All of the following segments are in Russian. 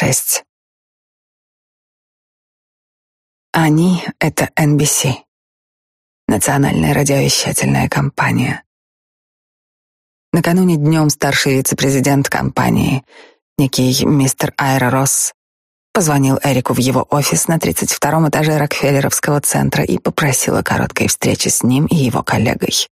Шесть. Они — это NBC, национальная радиовещательная компания. Накануне днем старший вице-президент компании, некий мистер Айра Росс, позвонил Эрику в его офис на 32-м этаже Рокфеллеровского центра и попросил о короткой встрече с ним и его коллегой.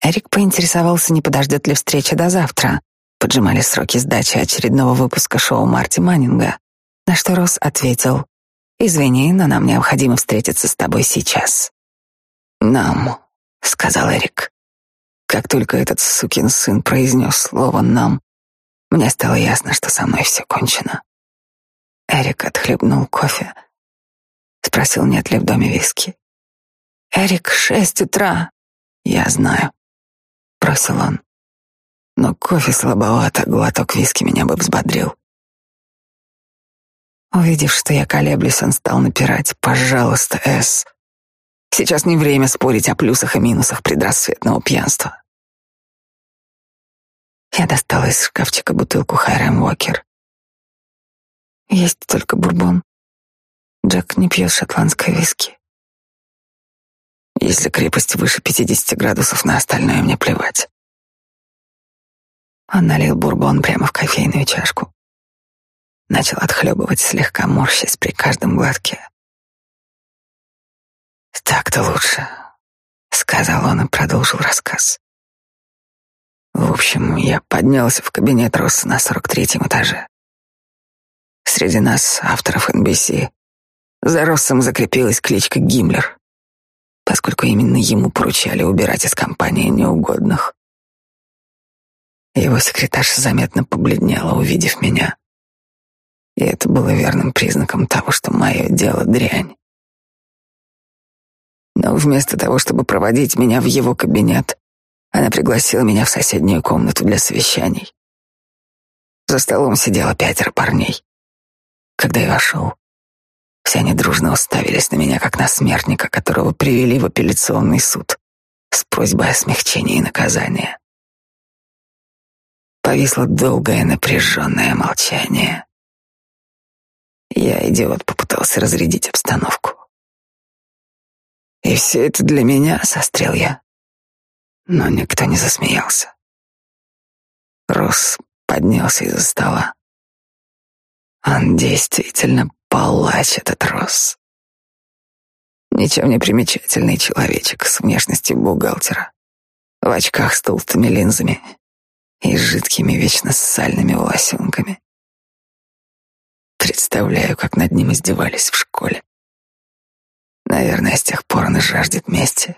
Эрик поинтересовался, не подождет ли встреча до завтра. Поджимали сроки сдачи очередного выпуска шоу Марти Маннинга, на что Росс ответил, «Извини, но нам необходимо встретиться с тобой сейчас». «Нам», — сказал Эрик. Как только этот сукин сын произнес слово «нам», мне стало ясно, что со мной все кончено. Эрик отхлебнул кофе. Спросил, нет ли в доме виски. «Эрик, шесть утра!» «Я знаю», — бросил он. «Но кофе слабовато, глоток виски меня бы взбодрил». Увидев, что я колеблюсь, он стал напирать. «Пожалуйста, Эс, Сейчас не время спорить о плюсах и минусах предрассветного пьянства. Я достала из шкафчика бутылку Хайрем Уокер. Есть только бурбон. Джек не пьет шотландской виски. Если крепость выше 50 градусов, на остальное мне плевать. Он налил бурбон прямо в кофейную чашку. Начал отхлебывать, слегка морщась при каждом глотке. «Так-то лучше», — сказал он и продолжил рассказ. В общем, я поднялся в кабинет Росса на 43-м этаже. Среди нас, авторов NBC, за Россом закрепилась кличка Гиммлер, поскольку именно ему поручали убирать из компании неугодных. Его секретарша заметно побледнела, увидев меня. И это было верным признаком того, что мое дело дрянь. Но вместо того, чтобы проводить меня в его кабинет, она пригласила меня в соседнюю комнату для совещаний. За столом сидело пятеро парней. Когда я вошел, все они дружно уставились на меня, как на смертника, которого привели в апелляционный суд с просьбой о смягчении наказания. Повисло долгое напряженное молчание. Я, идиот, попытался разрядить обстановку. И все это для меня, сострел я. Но никто не засмеялся. Рос поднялся из-за стола. Он действительно палач, этот Рос. Ничем не примечательный человечек с внешностью бухгалтера, в очках с толстыми линзами и жидкими вечно сальными волосенками. Представляю, как над ним издевались в школе. Наверное, с тех пор он и жаждет мести,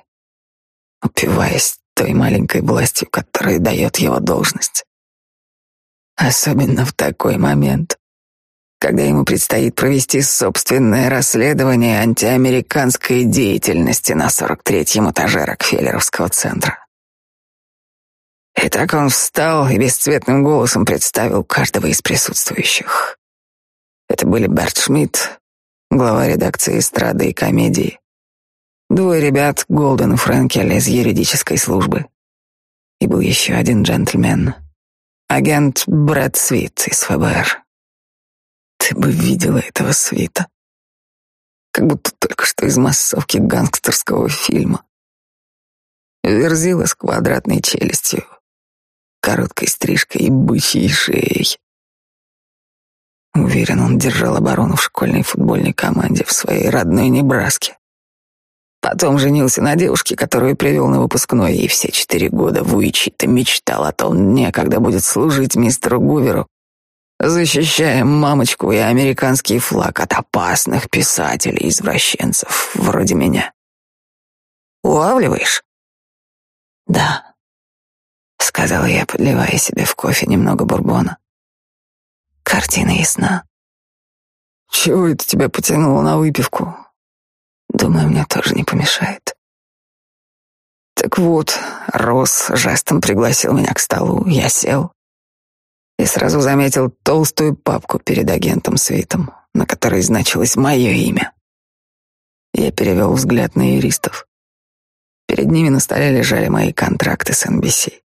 упиваясь той маленькой властью, которую дает его должность. Особенно в такой момент, когда ему предстоит провести собственное расследование антиамериканской деятельности на 43-м этаже Рокфеллеровского центра. И так он встал и бесцветным голосом представил каждого из присутствующих. Это были Берт Шмидт, глава редакции эстрады и комедии. Двое ребят, Голден и Фрэнкель из юридической службы. И был еще один джентльмен, агент Брэд Свит из ФБР. Ты бы видела этого Свита. Как будто только что из массовки гангстерского фильма. Верзила с квадратной челюстью, короткой стрижкой и бычьей шеей. Уверен, он держал оборону в школьной футбольной команде в своей родной Небраске. Потом женился на девушке, которую привел на выпускной, и все четыре года в Уичито мечтал о том дне, когда будет служить мистеру Гуверу, защищая мамочку и американский флаг от опасных писателей-извращенцев вроде меня. Улавливаешь? Да, сказала я, подливая себе в кофе немного бурбона. Картина ясна. Чего это тебя потянуло на выпивку? Думаю, мне тоже не помешает. Так вот, Рос жестом пригласил меня к столу. Я сел и сразу заметил толстую папку перед агентом Свитом, на которой значилось мое имя. Я перевел взгляд на юристов. Перед ними на столе лежали мои контракты с NBC.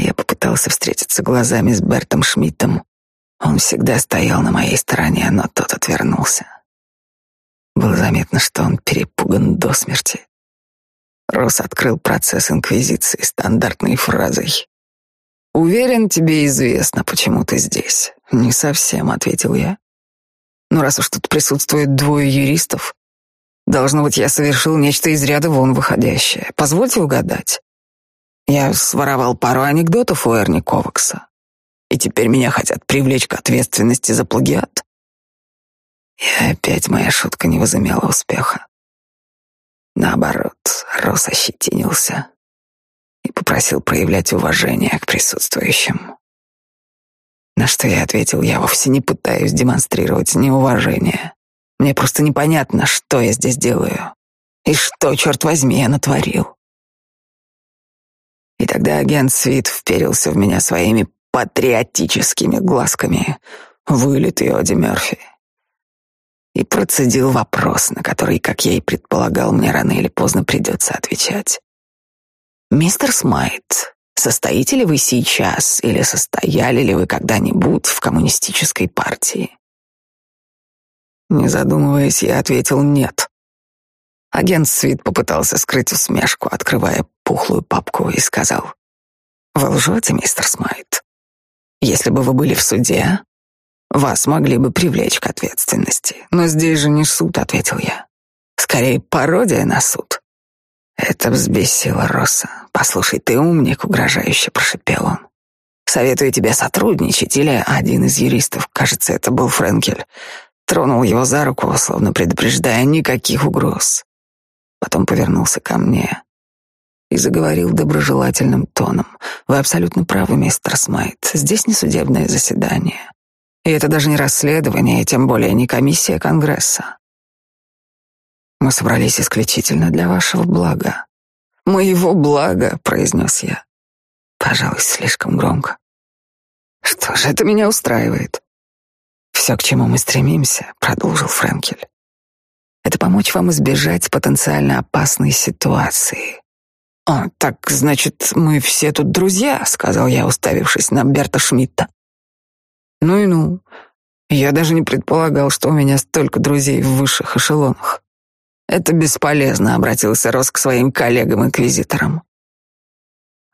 Я попытался встретиться глазами с Бертом Шмидтом, Он всегда стоял на моей стороне, но тот отвернулся. Было заметно, что он перепуган до смерти. Росс открыл процесс инквизиции стандартной фразой. «Уверен, тебе известно, почему ты здесь». «Не совсем», — ответил я. «Но раз уж тут присутствует двое юристов, должно быть, я совершил нечто из ряда вон выходящее. Позвольте угадать. Я своровал пару анекдотов у Эрни Ковакса, и теперь меня хотят привлечь к ответственности за плагиат». И опять моя шутка не возымела успеха. Наоборот, Рос ощетинился и попросил проявлять уважение к присутствующим. На что я ответил, я вовсе не пытаюсь демонстрировать неуважение. Мне просто непонятно, что я здесь делаю и что, черт возьми, я натворил. И тогда агент Свит вперился в меня своими патриотическими глазками, вылитый Оди Мерфи и процедил вопрос, на который, как я и предполагал, мне рано или поздно придется отвечать. «Мистер Смайт, состоите ли вы сейчас или состояли ли вы когда-нибудь в коммунистической партии?» Не задумываясь, я ответил «нет». Агент Свит попытался скрыть усмешку, открывая пухлую папку, и сказал, «Вы лжете, мистер Смайт? Если бы вы были в суде, вас могли бы привлечь к ответственности. Но здесь же не суд, ответил я. Скорее, пародия на суд. Это взбесило Росса. Послушай, ты умник, угрожающе прошипел он. Советую тебе сотрудничать, или один из юристов, кажется, это был Френкель, тронул его за руку, словно предупреждая никаких угроз. Потом повернулся ко мне и заговорил доброжелательным тоном. «Вы абсолютно правы, мистер Смайт. Здесь не судебное заседание. И это даже не расследование, и тем более не комиссия Конгресса. Мы собрались исключительно для вашего блага. Моего блага, произнес я. Пожалуй, слишком громко. Что же это меня устраивает? Все, к чему мы стремимся, продолжил Френкель, это помочь вам избежать потенциально опасной ситуации. «О, так, значит, мы все тут друзья», — сказал я, уставившись на Берта Шмидта. Ну и ну. Я даже не предполагал, что у меня столько друзей в высших эшелонах. Это бесполезно, обратился Рос к своим коллегам-инквизиторам.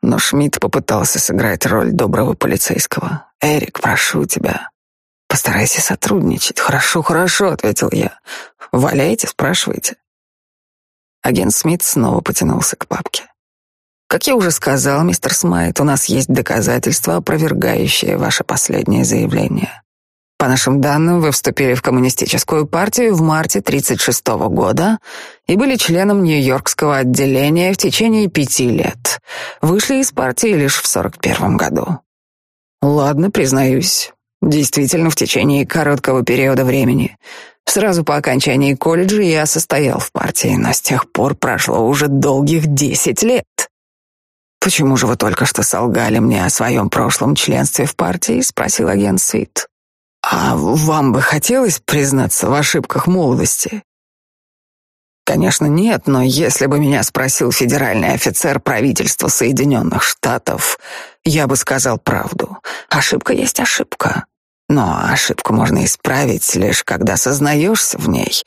Но Шмидт попытался сыграть роль доброго полицейского. «Эрик, прошу тебя, постарайся сотрудничать». «Хорошо, хорошо», — ответил я. «Валяйте, спрашивайте». Агент Смит снова потянулся к папке. Как я уже сказал, мистер Смайт, у нас есть доказательства, опровергающие ваше последнее заявление. По нашим данным, вы вступили в коммунистическую партию в марте 36 -го года и были членом Нью-Йоркского отделения в течение пяти лет. Вышли из партии лишь в 41 году. Ладно, признаюсь, действительно в течение короткого периода времени. Сразу по окончании колледжа я состоял в партии, но с тех пор прошло уже долгих 10 лет. «Почему же вы только что солгали мне о своем прошлом членстве в партии?» — спросил агент Свит. «А вам бы хотелось признаться в ошибках молодости?» Конечно, нет, но если бы меня спросил федеральный офицер правительства Соединенных Штатов, я бы сказал правду. Ошибка есть ошибка. Но ошибку можно исправить лишь когда сознаешься в ней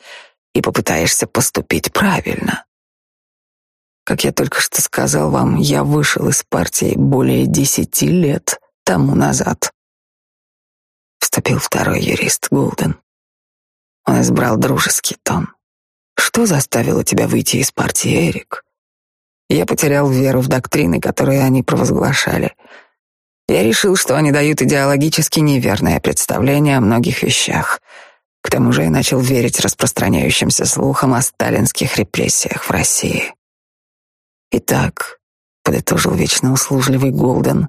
и попытаешься поступить правильно. Как я только что сказал вам, я вышел из партии более десяти лет тому назад. Вступил второй юрист Голден. Он избрал дружеский тон. Что заставило тебя выйти из партии, Эрик? Я потерял веру в доктрины, которые они провозглашали. Я решил, что они дают идеологически неверное представление о многих вещах. К тому же я начал верить распространяющимся слухам о сталинских репрессиях в России. Итак, подытожил вечно услужливый Голден,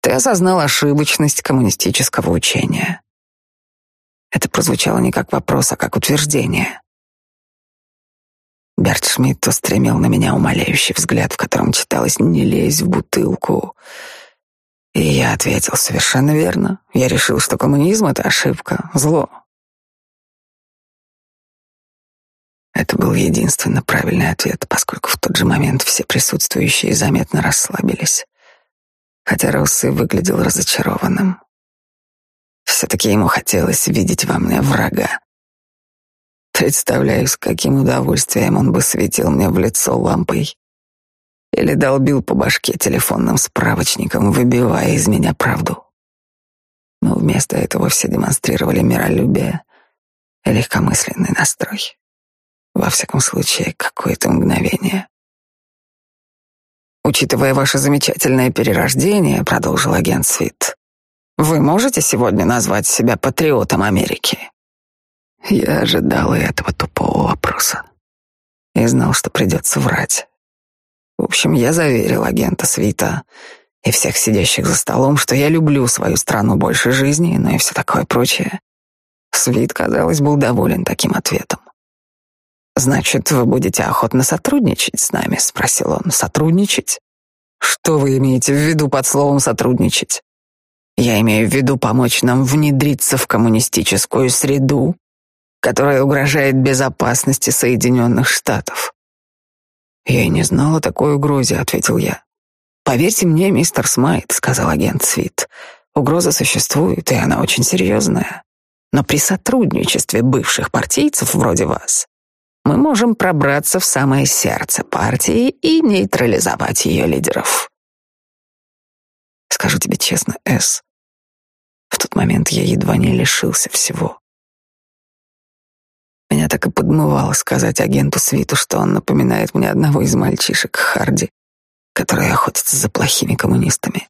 ты осознал ошибочность коммунистического учения. Это прозвучало не как вопрос, а как утверждение. Берт Шмидт устремил на меня умоляющий взгляд, в котором читалось «не лезь в бутылку». И я ответил совершенно верно. Я решил, что коммунизм — это ошибка, зло. Это был единственно правильный ответ, поскольку в тот же момент все присутствующие заметно расслабились, хотя Россы выглядел разочарованным. Все-таки ему хотелось видеть во мне врага. Представляю, с каким удовольствием он бы светил мне в лицо лампой или долбил по башке телефонным справочником, выбивая из меня правду. Но вместо этого все демонстрировали миролюбие и легкомысленный настрой. Во всяком случае, какое-то мгновение. Учитывая ваше замечательное перерождение, продолжил агент Свит, вы можете сегодня назвать себя патриотом Америки? Я ожидал этого тупого вопроса и знал, что придется врать. В общем, я заверил агента Свита и всех сидящих за столом, что я люблю свою страну больше жизни, но и все такое прочее. Свит, казалось, был доволен таким ответом. «Значит, вы будете охотно сотрудничать с нами?» — спросил он. «Сотрудничать? Что вы имеете в виду под словом «сотрудничать»?» «Я имею в виду помочь нам внедриться в коммунистическую среду, которая угрожает безопасности Соединенных Штатов». «Я и не знал о такой угрозе», — ответил я. «Поверьте мне, мистер Смайт», — сказал агент Свит, — «угроза существует, и она очень серьезная. Но при сотрудничестве бывших партийцев вроде вас мы можем пробраться в самое сердце партии и нейтрализовать ее лидеров. Скажу тебе честно, С. В тот момент я едва не лишился всего. Меня так и подмывало сказать агенту Свиту, что он напоминает мне одного из мальчишек Харди, которые охотятся за плохими коммунистами.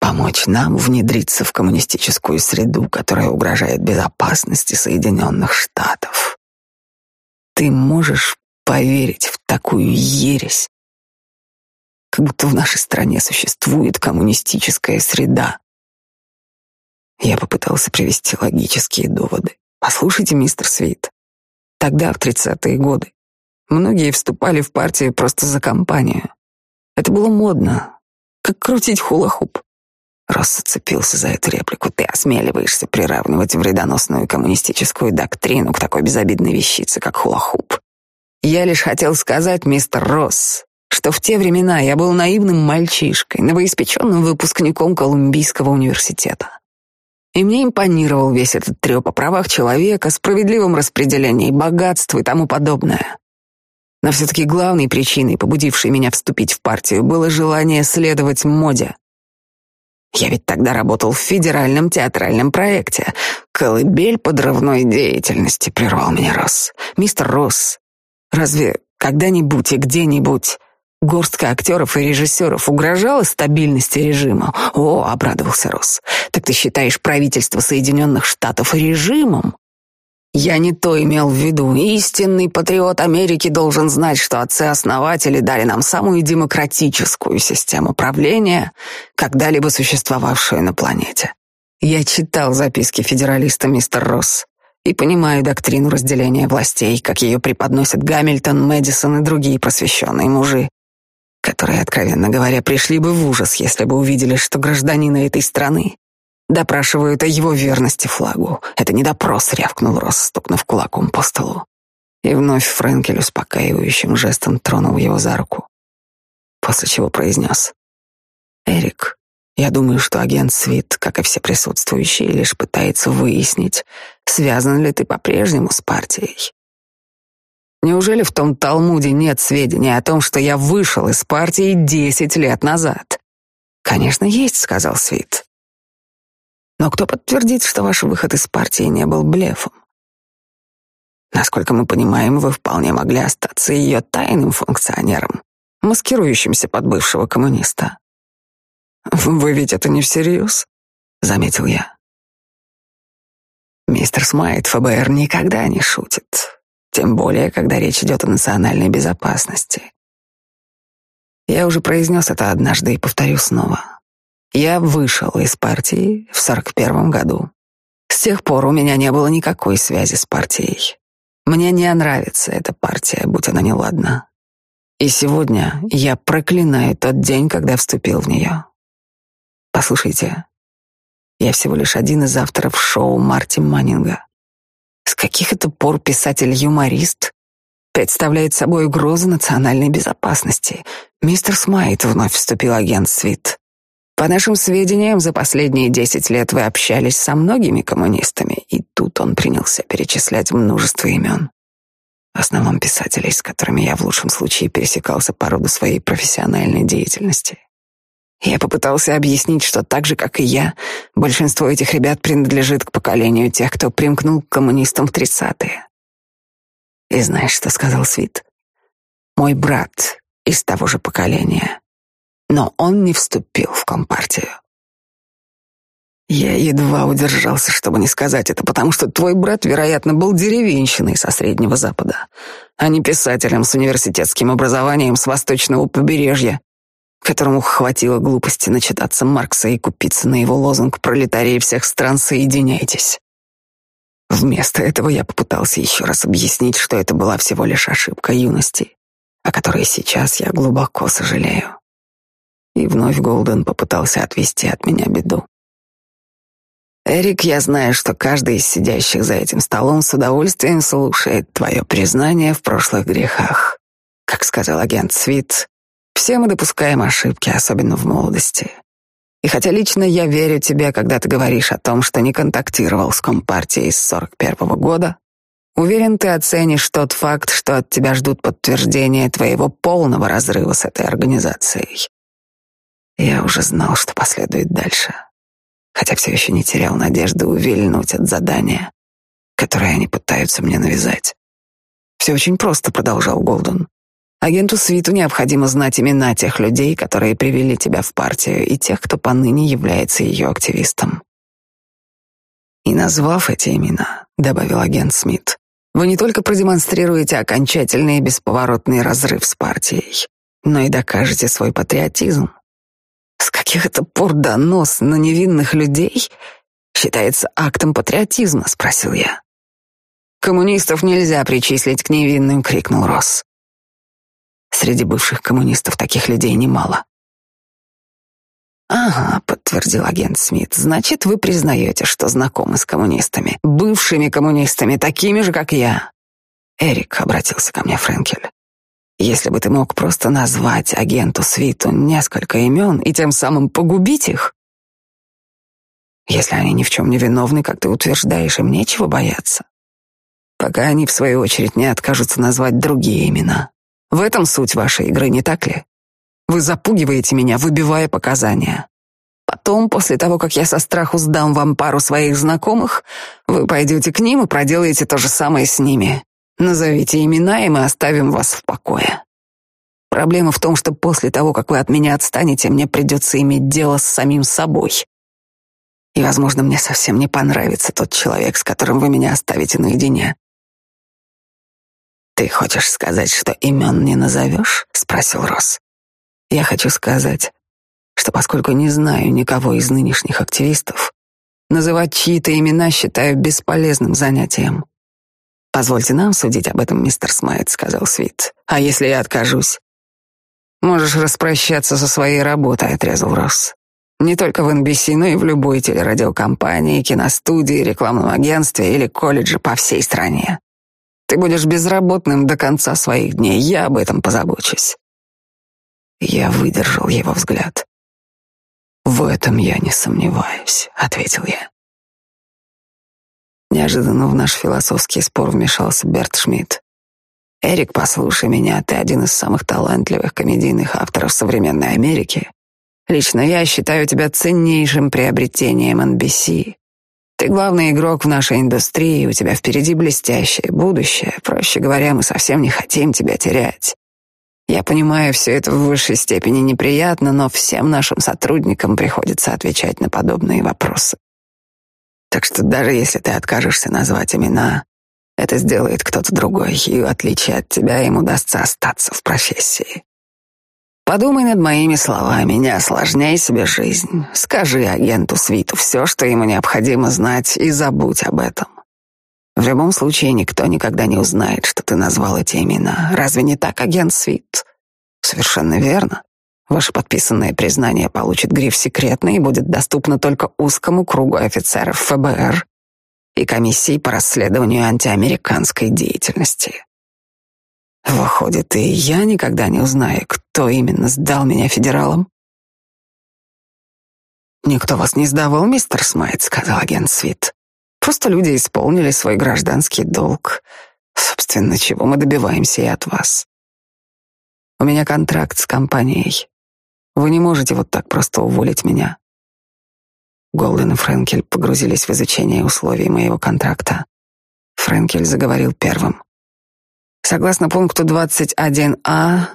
Помочь нам внедриться в коммунистическую среду, которая угрожает безопасности Соединенных Штатов. Ты можешь поверить в такую ересь? Как будто в нашей стране существует коммунистическая среда. Я попытался привести логические доводы. Послушайте, мистер Свит, тогда, в тридцатые годы, многие вступали в партию просто за компанию. Это было модно, как крутить хула-хуп. Росс зацепился за эту реплику. Ты осмеливаешься приравнивать вредоносную коммунистическую доктрину к такой безобидной вещице, как хулахуп. Я лишь хотел сказать, мистер Росс, что в те времена я был наивным мальчишкой, новоиспеченным выпускником Колумбийского университета. И мне импонировал весь этот треп о правах человека, справедливом распределении богатства и тому подобное. Но все-таки главной причиной, побудившей меня вступить в партию, было желание следовать моде, я ведь тогда работал в федеральном театральном проекте. Колыбель подрывной деятельности, прервал меня Росс. Мистер Росс, разве когда-нибудь и где-нибудь горстка актеров и режиссеров угрожала стабильности режима? О, обрадовался Росс. Так ты считаешь правительство Соединенных Штатов режимом? Я не то имел в виду. Истинный патриот Америки должен знать, что отцы-основатели дали нам самую демократическую систему правления, когда-либо существовавшую на планете. Я читал записки федералиста мистер Росс и понимаю доктрину разделения властей, как ее преподносят Гамильтон, Мэдисон и другие просвещенные мужи, которые, откровенно говоря, пришли бы в ужас, если бы увидели, что гражданины этой страны Допрашивают о его верности флагу. Это не допрос, рявкнул Росс, стукнув кулаком по столу. И вновь Френкель успокаивающим жестом тронул его за руку. После чего произнес. «Эрик, я думаю, что агент Свит, как и все присутствующие, лишь пытается выяснить, связан ли ты по-прежнему с партией. Неужели в том Талмуде нет сведений о том, что я вышел из партии десять лет назад? Конечно, есть, сказал Свит. Но кто подтвердит, что ваш выход из партии не был блефом? Насколько мы понимаем, вы вполне могли остаться ее тайным функционером, маскирующимся под бывшего коммуниста. Вы ведь это не всерьез, заметил я. Мистер Смайт, ФБР никогда не шутит, тем более, когда речь идет о национальной безопасности. Я уже произнес это однажды и повторю снова. Я вышел из партии в сорок первом году. С тех пор у меня не было никакой связи с партией. Мне не нравится эта партия, будь она неладна. И сегодня я проклинаю тот день, когда вступил в нее. Послушайте, я всего лишь один из авторов шоу Марти Маннинга. С каких это пор писатель-юморист представляет собой угрозу национальной безопасности? Мистер Смайт вновь вступил агент Свит. По нашим сведениям, за последние десять лет вы общались со многими коммунистами, и тут он принялся перечислять множество имен. В основном писателей, с которыми я в лучшем случае пересекался по роду своей профессиональной деятельности. Я попытался объяснить, что так же, как и я, большинство этих ребят принадлежит к поколению тех, кто примкнул к коммунистам в тридцатые. И знаешь, что сказал Свит? Мой брат из того же поколения но он не вступил в компартию. Я едва удержался, чтобы не сказать это, потому что твой брат, вероятно, был деревенщиной со Среднего Запада, а не писателем с университетским образованием с восточного побережья, которому хватило глупости начитаться Маркса и купиться на его лозунг «Пролетарии всех стран, соединяйтесь». Вместо этого я попытался еще раз объяснить, что это была всего лишь ошибка юности, о которой сейчас я глубоко сожалею. И вновь Голден попытался отвести от меня беду. Эрик, я знаю, что каждый из сидящих за этим столом с удовольствием слушает твое признание в прошлых грехах. Как сказал агент Свит, все мы допускаем ошибки, особенно в молодости. И хотя лично я верю тебе, когда ты говоришь о том, что не контактировал с Компартией с 41 -го года, уверен, ты оценишь тот факт, что от тебя ждут подтверждения твоего полного разрыва с этой организацией. Я уже знал, что последует дальше, хотя все еще не терял надежды увильнуть от задания, которое они пытаются мне навязать. Все очень просто, продолжал Голден. Агенту Свиту необходимо знать имена тех людей, которые привели тебя в партию, и тех, кто поныне является ее активистом. И назвав эти имена, добавил агент Смит, вы не только продемонстрируете окончательный и бесповоротный разрыв с партией, но и докажете свой патриотизм. С каких это пор донос на невинных людей считается актом патриотизма, спросил я. Коммунистов нельзя причислить к невинным, крикнул Росс. Среди бывших коммунистов таких людей немало. «Ага», — подтвердил агент Смит, — «значит, вы признаете, что знакомы с коммунистами, бывшими коммунистами, такими же, как я». «Эрик», — обратился ко мне Френкель, если бы ты мог просто назвать агенту Свиту несколько имен и тем самым погубить их, если они ни в чем не виновны, как ты утверждаешь, им нечего бояться. Пока они, в свою очередь, не откажутся назвать другие имена. В этом суть вашей игры, не так ли? Вы запугиваете меня, выбивая показания. Потом, после того, как я со страху сдам вам пару своих знакомых, вы пойдете к ним и проделаете то же самое с ними. Назовите имена, и мы оставим вас в покое. Проблема в том, что после того, как вы от меня отстанете, мне придется иметь дело с самим собой. И, возможно, мне совсем не понравится тот человек, с которым вы меня оставите наедине. «Ты хочешь сказать, что имен не назовешь?» — спросил Росс. «Я хочу сказать, что поскольку не знаю никого из нынешних активистов, называть чьи-то имена считаю бесполезным занятием. «Позвольте нам судить об этом, мистер Смайт», — сказал Свит. «А если я откажусь?» «Можешь распрощаться со своей работой», — отрезал Росс. «Не только в NBC, но и в любой телерадиокомпании, киностудии, рекламном агентстве или колледже по всей стране. Ты будешь безработным до конца своих дней, я об этом позабочусь». Я выдержал его взгляд. «В этом я не сомневаюсь», — ответил я. Неожиданно в наш философский спор вмешался Берт Шмидт. «Эрик, послушай меня, ты один из самых талантливых комедийных авторов современной Америки. Лично я считаю тебя ценнейшим приобретением NBC. Ты главный игрок в нашей индустрии, у тебя впереди блестящее будущее. Проще говоря, мы совсем не хотим тебя терять. Я понимаю, все это в высшей степени неприятно, но всем нашим сотрудникам приходится отвечать на подобные вопросы. Так что даже если ты откажешься назвать имена, это сделает кто-то другой, и в отличие от тебя им удастся остаться в профессии. Подумай над моими словами, не осложняй себе жизнь. Скажи агенту Свиту все, что ему необходимо знать, и забудь об этом. В любом случае никто никогда не узнает, что ты назвал эти имена. Разве не так, агент Свит? Совершенно верно. Ваше подписанное признание получит гриф «секретно» и будет доступно только узкому кругу офицеров ФБР и комиссии по расследованию антиамериканской деятельности. Выходит, и я никогда не узнаю, кто именно сдал меня федералам? «Никто вас не сдавал, мистер Смайт», — сказал агент Свит. «Просто люди исполнили свой гражданский долг. Собственно, чего мы добиваемся и от вас. У меня контракт с компанией. Вы не можете вот так просто уволить меня». Голден и Френкель погрузились в изучение условий моего контракта. Френкель заговорил первым. Согласно пункту 21а,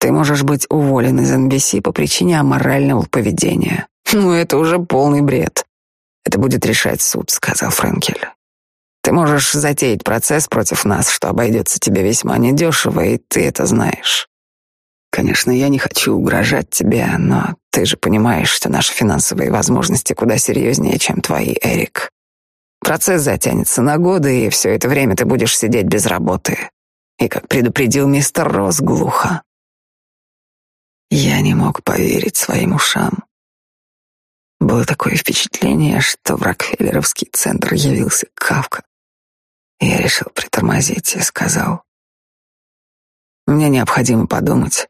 ты можешь быть уволен из NBC по причине аморального поведения. Ну, это уже полный бред. Это будет решать суд, сказал Френкель. Ты можешь затеять процесс против нас, что обойдется тебе весьма недешево, и ты это знаешь. Конечно, я не хочу угрожать тебе, но ты же понимаешь, что наши финансовые возможности куда серьезнее, чем твои, Эрик. Процесс затянется на годы, и все это время ты будешь сидеть без работы. И, как предупредил мистер Росс, глухо. Я не мог поверить своим ушам. Было такое впечатление, что в Рокфеллеровский центр явился Кавка. Я решил притормозить и сказал, «Мне необходимо подумать».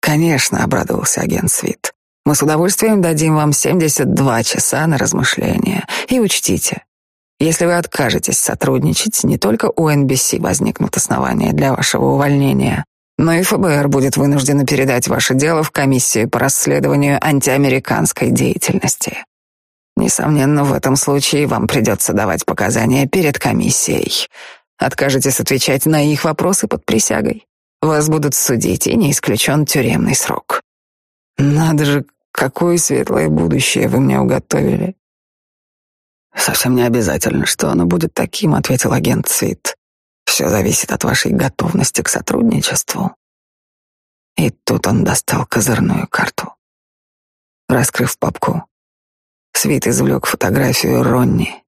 «Конечно», — обрадовался агент Свит. Мы с удовольствием дадим вам 72 часа на размышления. И учтите, если вы откажетесь сотрудничать, не только у NBC возникнут основания для вашего увольнения, но и ФБР будет вынуждено передать ваше дело в комиссию по расследованию антиамериканской деятельности. Несомненно, в этом случае вам придется давать показания перед комиссией. Откажетесь отвечать на их вопросы под присягой. Вас будут судить, и не исключен тюремный срок. Надо же, Какое светлое будущее вы мне уготовили. Совсем не обязательно, что оно будет таким, ответил агент Цвит. Все зависит от вашей готовности к сотрудничеству. И тут он достал козырную карту. Раскрыв папку, Свит извлек фотографию Ронни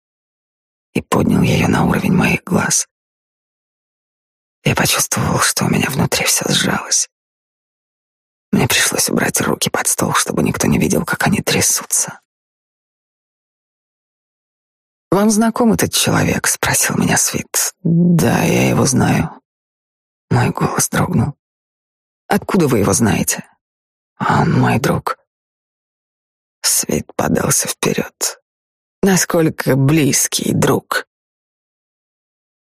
и поднял ее на уровень моих глаз. Я почувствовал, что у меня внутри все сжалось. Мне пришлось убрать руки под стол, чтобы никто не видел, как они трясутся. «Вам знаком этот человек?» — спросил меня Свит. «Да, я его знаю». Мой голос дрогнул. «Откуда вы его знаете?» «Он мой друг». Свит подался вперед. «Насколько близкий друг?»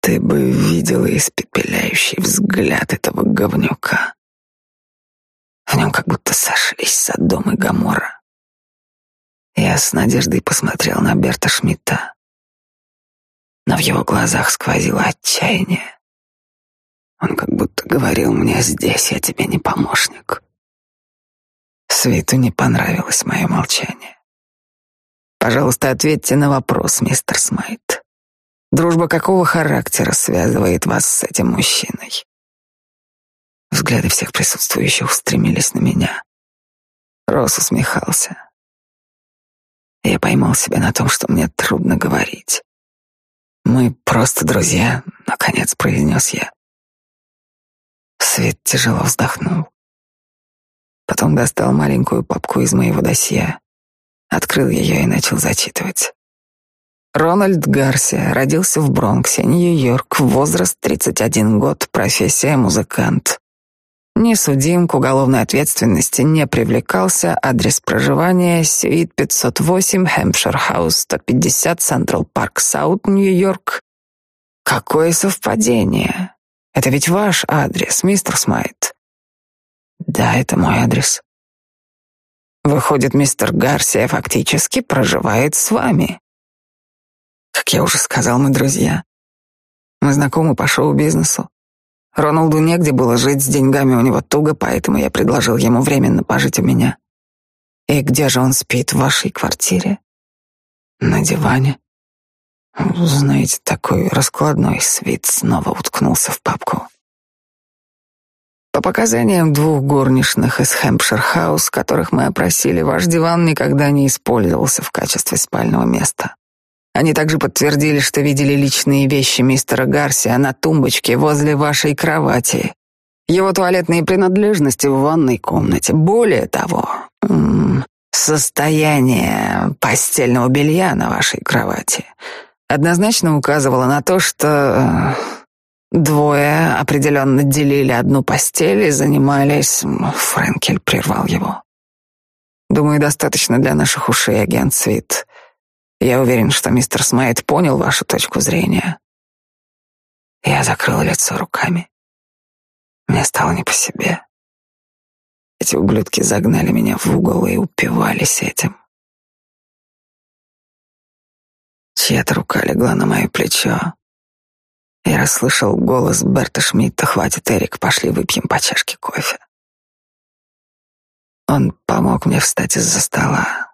«Ты бы видела испепеляющий взгляд этого говнюка». В нем как будто сошлись Содом и Гамора. Я с надеждой посмотрел на Берта Шмидта, но в его глазах сквозило отчаяние. Он как будто говорил мне, здесь я тебе не помощник. Свету не понравилось мое молчание. Пожалуйста, ответьте на вопрос, мистер Смайт. Дружба какого характера связывает вас с этим мужчиной? Взгляды всех присутствующих устремились на меня. Рос усмехался. Я поймал себя на том, что мне трудно говорить. «Мы просто друзья», — наконец произнес я. Свет тяжело вздохнул. Потом достал маленькую папку из моего досье, открыл ее и начал зачитывать. Рональд Гарсия родился в Бронксе, Нью-Йорк, возраст 31 год, профессия музыкант. Не судим, к уголовной ответственности не привлекался, адрес проживания Сюит 508, Хэмпшир Хаус 150, Централ Парк Саут, Нью-Йорк. Какое совпадение! Это ведь ваш адрес, мистер Смайт. Да, это мой адрес. Выходит, мистер Гарсия фактически проживает с вами. Как я уже сказал, мы друзья. Мы знакомы по шоу-бизнесу. Роналду негде было жить, с деньгами у него туго, поэтому я предложил ему временно пожить у меня. И где же он спит? В вашей квартире? На диване. Знаете, такой раскладной. Свит снова уткнулся в папку. По показаниям двух горничных из Хэмпшир-хаус, которых мы опросили, ваш диван никогда не использовался в качестве спального места. Они также подтвердили, что видели личные вещи мистера Гарсия на тумбочке возле вашей кровати. Его туалетные принадлежности в ванной комнате. Более того, состояние постельного белья на вашей кровати однозначно указывало на то, что двое определенно делили одну постель и занимались... Френкель прервал его. Думаю, достаточно для наших ушей, агент Свит. Я уверен, что мистер Смайт понял вашу точку зрения. Я закрыл лицо руками. Мне стало не по себе. Эти ублюдки загнали меня в угол и упивались этим. Чья-то рука легла на мое плечо. Я расслышал голос Берта Шмидта «Хватит, Эрик, пошли выпьем по чашке кофе». Он помог мне встать из-за стола.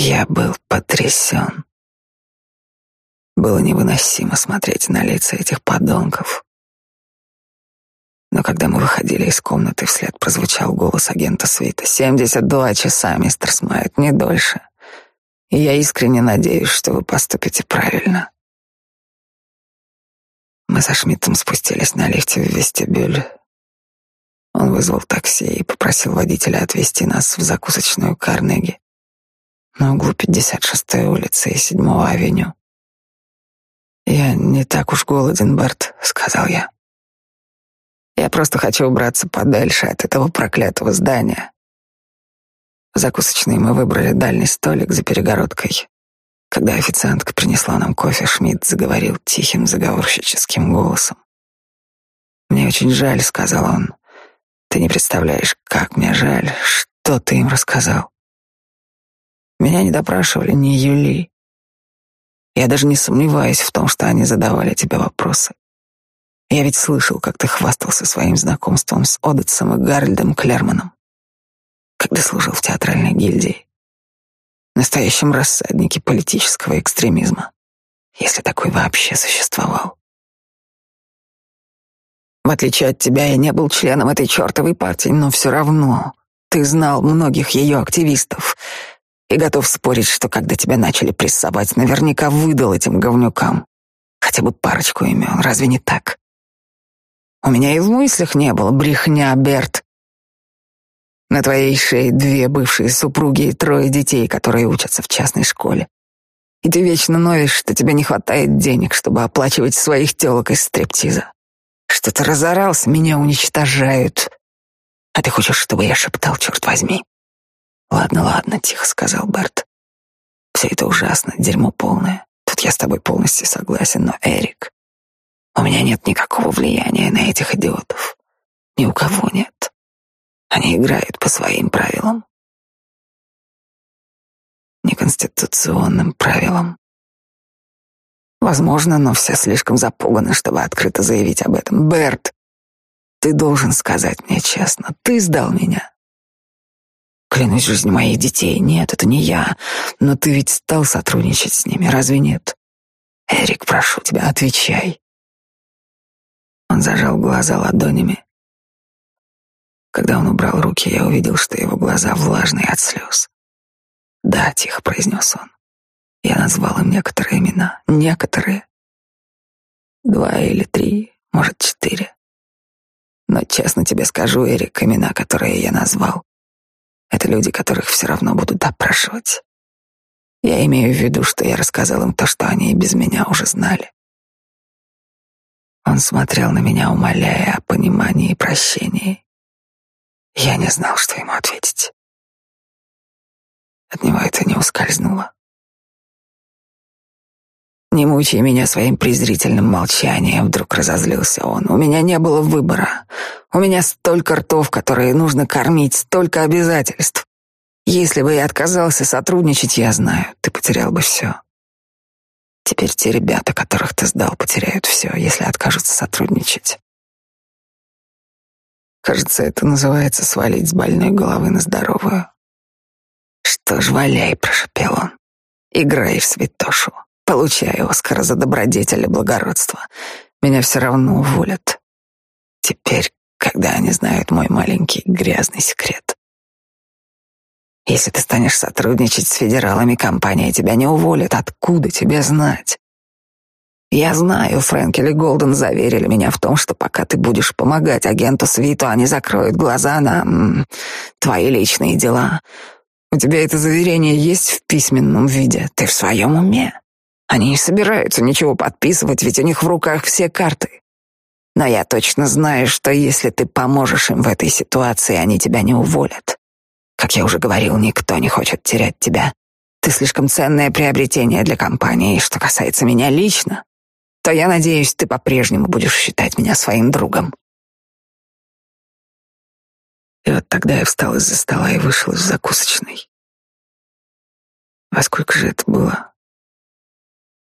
Я был потрясен. Было невыносимо смотреть на лица этих подонков. Но когда мы выходили из комнаты, вслед прозвучал голос агента Свита. «Семьдесят два часа, мистер Смайт, не дольше. И я искренне надеюсь, что вы поступите правильно». Мы со Шмидтом спустились на лифте в вестибюль. Он вызвал такси и попросил водителя отвезти нас в закусочную Карнеги на углу 56-й улицы и 7-го авеню. «Я не так уж голоден, Берт», — сказал я. «Я просто хочу убраться подальше от этого проклятого здания». В закусочной мы выбрали дальний столик за перегородкой. Когда официантка принесла нам кофе, Шмидт заговорил тихим заговорщическим голосом. «Мне очень жаль», — сказал он. «Ты не представляешь, как мне жаль. Что ты им рассказал?» Меня не допрашивали ни Юли. Я даже не сомневаюсь в том, что они задавали тебе вопросы. Я ведь слышал, как ты хвастался своим знакомством с Одетсом и Гарольдом Клерманом, когда служил в театральной гильдии настоящем рассаднике политического экстремизма, если такой вообще существовал. В отличие от тебя, я не был членом этой чертовой партии, но все равно ты знал многих ее активистов и готов спорить, что когда тебя начали прессовать, наверняка выдал этим говнюкам хотя бы парочку имен, разве не так? У меня и в мыслях не было брехня, Берт. На твоей шее две бывшие супруги и трое детей, которые учатся в частной школе. И ты вечно ноешь, что тебе не хватает денег, чтобы оплачивать своих телок из стриптиза. Что ты разорался, меня уничтожают. А ты хочешь, чтобы я шептал, черт возьми? Ладно, ладно, тихо сказал Берт. Все это ужасно, дерьмо полное. Тут я с тобой полностью согласен, но, Эрик, у меня нет никакого влияния на этих идиотов. Ни у кого нет. Они играют по своим правилам. Неконституционным правилам. Возможно, но все слишком запуганы, чтобы открыто заявить об этом. Берт, ты должен сказать мне честно, ты сдал меня. Клянусь жизнью моих детей. Нет, это не я. Но ты ведь стал сотрудничать с ними, разве нет? Эрик, прошу тебя, отвечай. Он зажал глаза ладонями. Когда он убрал руки, я увидел, что его глаза влажные от слез. «Да», — тихо произнес он. Я назвал им некоторые имена. Некоторые. Два или три, может, четыре. Но честно тебе скажу, Эрик, имена, которые я назвал, это люди, которых все равно будут допрашивать. Я имею в виду, что я рассказал им то, что они и без меня уже знали. Он смотрел на меня, умоляя о понимании и прощении. Я не знал, что ему ответить. От него это не ускользнуло. «Не мучай меня своим презрительным молчанием», — вдруг разозлился он. «У меня не было выбора. У меня столько ртов, которые нужно кормить, столько обязательств. Если бы я отказался сотрудничать, я знаю, ты потерял бы все. Теперь те ребята, которых ты сдал, потеряют все, если откажутся сотрудничать. Кажется, это называется свалить с больной головы на здоровую. Что ж, валяй, прошепел он. Играй в святошу. Получай Оскара за добродетель и благородство. Меня все равно уволят. Теперь, когда они знают мой маленький грязный секрет. Если ты станешь сотрудничать с федералами, компания тебя не уволит. Откуда тебе знать? Я знаю, Фрэнкель и Голден заверили меня в том, что пока ты будешь помогать агенту Свиту, они закроют глаза на твои личные дела. У тебя это заверение есть в письменном виде. Ты в своем уме. Они не собираются ничего подписывать, ведь у них в руках все карты. Но я точно знаю, что если ты поможешь им в этой ситуации, они тебя не уволят. Как я уже говорил, никто не хочет терять тебя. Ты слишком ценное приобретение для компании. И что касается меня лично, то я надеюсь, ты по-прежнему будешь считать меня своим другом. И вот тогда я встал из-за стола и вышел из закусочной. Во сколько же это было?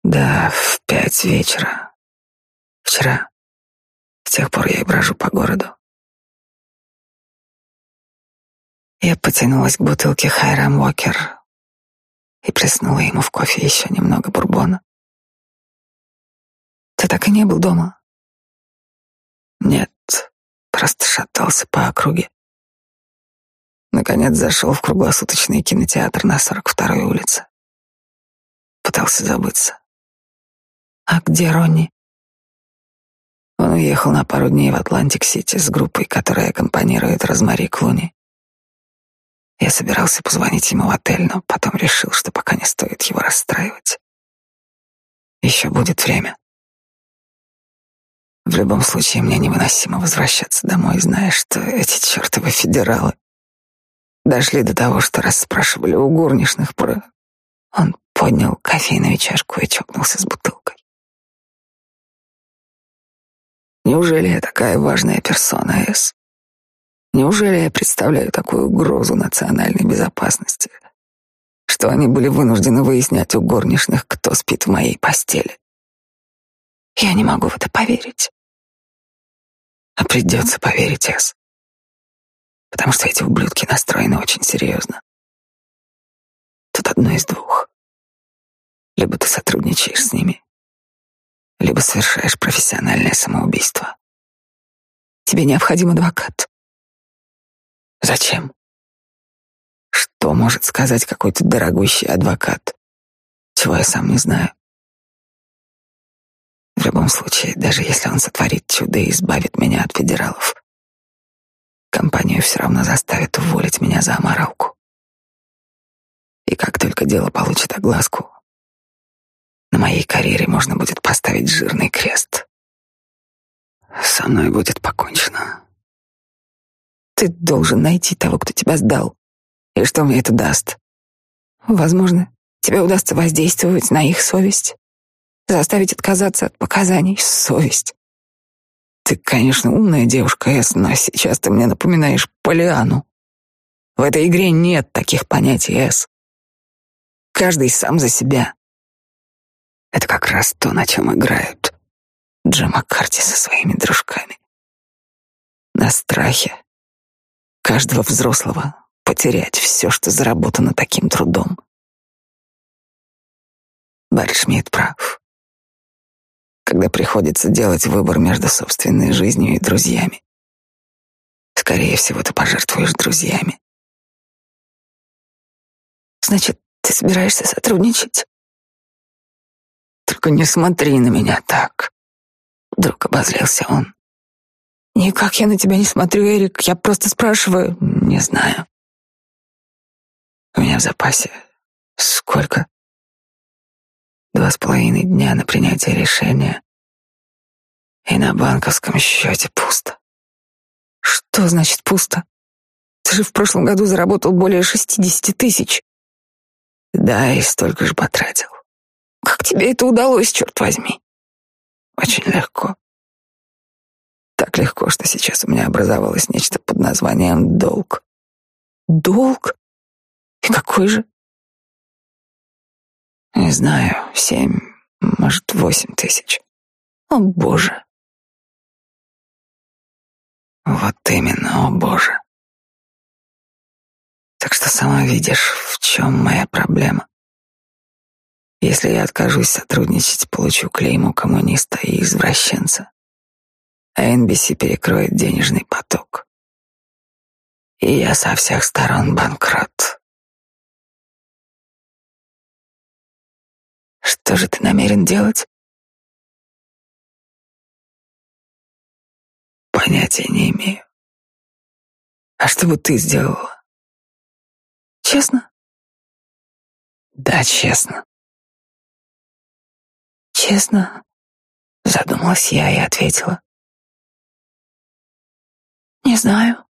Да, в пять вечера. Вчера. С тех пор я и брожу по городу. Я потянулась к бутылке Хайрам Уокер и плеснула ему в кофе еще немного бурбона. Ты так и не был дома? Нет, просто шатался по округе. Наконец зашел в круглосуточный кинотеатр на 42-й улице. Пытался забыться. А где Ронни? Он уехал на пару дней в Атлантик-Сити с группой, которая аккомпанирует Розмари Клуни. Я собирался позвонить ему в отель, но потом решил, что пока не стоит его расстраивать. Еще будет время. В любом случае, мне невыносимо возвращаться домой, зная, что эти чертовы федералы дошли до того, что расспрашивали у горничных про... Он поднял кофейную чашку и чокнулся с бутылкой. Неужели я такая важная персона, Эс? Неужели я представляю такую угрозу национальной безопасности, что они были вынуждены выяснять у горничных, кто спит в моей постели? Я не могу в это поверить. А придется поверить, Эс. Потому что эти ублюдки настроены очень серьезно. Тут одно из двух. Либо ты сотрудничаешь с ними, либо совершаешь профессиональное самоубийство. Тебе необходим адвокат. Зачем? Что может сказать какой-то дорогущий адвокат, чего я сам не знаю? В любом случае, даже если он сотворит чудо и избавит меня от федералов, компанию все равно заставит уволить меня за аморалку. И как только дело получит огласку, на моей карьере можно будет поставить жирный крест. Со мной будет покончено. Ты должен найти того, кто тебя сдал. И что мне это даст? Возможно, тебе удастся воздействовать на их совесть, заставить отказаться от показаний. Совесть. Ты, конечно, умная девушка, Эс, но сейчас ты мне напоминаешь Полиану. В этой игре нет таких понятий, Эс. Каждый сам за себя. Это как раз то, на чем играют Джо Маккарти со своими дружками. На страхе каждого взрослого потерять все, что заработано таким трудом. Барри Шмидт прав. Когда приходится делать выбор между собственной жизнью и друзьями, скорее всего, ты пожертвуешь друзьями. Значит, ты собираешься сотрудничать? Только не смотри на меня так. Вдруг обозлился он. Никак я на тебя не смотрю, Эрик. Я просто спрашиваю. Не знаю. У меня в запасе сколько? Два с половиной дня на принятие решения. И на банковском счете пусто. Что значит пусто? Ты же в прошлом году заработал более шестидесяти тысяч. Да, и столько же потратил. Как тебе это удалось, черт возьми? Очень легко. Так легко, что сейчас у меня образовалось нечто под названием долг. Долг? И какой же? Не знаю, семь, может, восемь тысяч. О, Боже. Вот именно, о Боже. Так что сама видишь, в чем моя проблема. Если я откажусь сотрудничать, получу клейму коммуниста и извращенца. А NBC перекроет денежный поток. И я со всех сторон банкрот. Что же ты намерен делать? Понятия не имею. А что бы ты сделала? Честно? Да, честно. Честно, задумалась я и ответила. Не знаю.